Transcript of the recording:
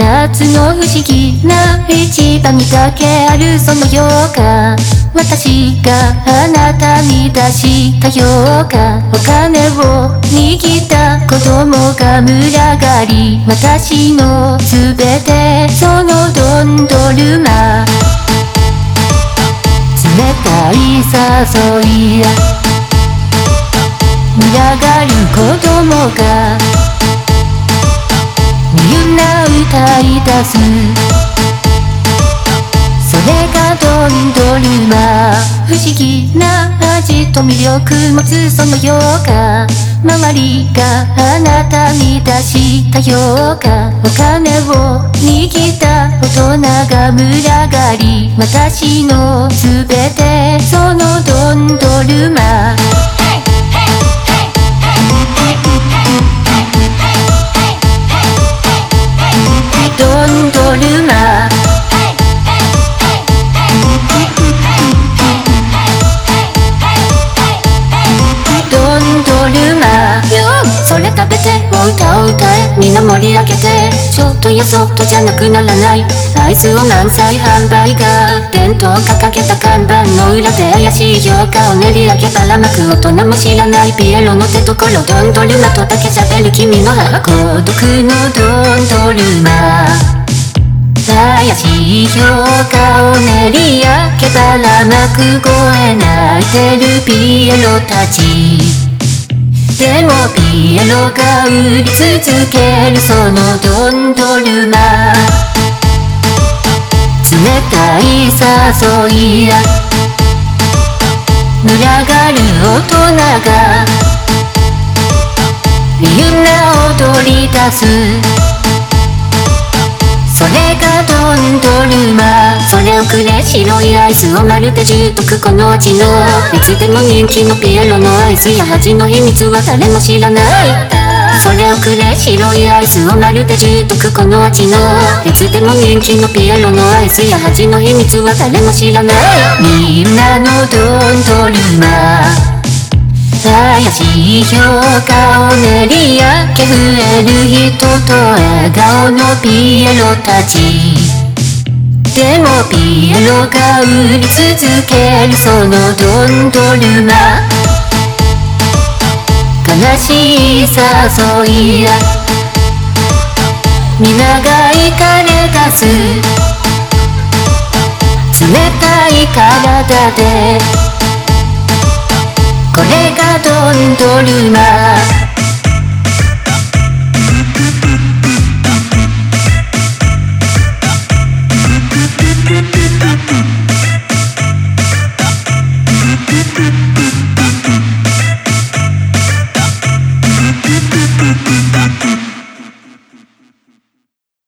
夏の不思議な一番にだけあるそのようか。私があなたに出したようか。お金を握った子供が群がり私のすべてそのどんどるま冷たい誘いや群がる子供が歌い出すそれがどんどるま不思議な味と魅力持つそのようか周りがあなたに出したようかお金を握った大人が群がり私のすべてそのどん歌を歌えみんな盛り上げてちょっとやそっとじゃなくならないアイスを満載販売が伝統掲げた看板の裏で怪しい評価を練り上げばらまく大人も知らないピエロの手ところどんどるまとだけ喋る君の母孤独のどんどるま怪しい評価を練り上げばらまく声泣いてるピエロたちでもピエロが売り続けるそのドンドルマ。冷たい誘いや。群がる大人が。みんな踊り出す。をくれ白いアイスをまるで重篤この味のいつでも人気のピエロのアイスや味の秘密は誰も知らない。それをくれ白いアイスをまるで重篤この味のいつでも人気のピエロのアイスや味の秘密は誰も知らない。みんなのどんどるま怪しい評価を練り上げ増える人と笑顔のピエロたち。もピエロが売り続けるそのどんどるま悲しい誘いや。皆がいかれ出す。冷たい体で。これがどんどるま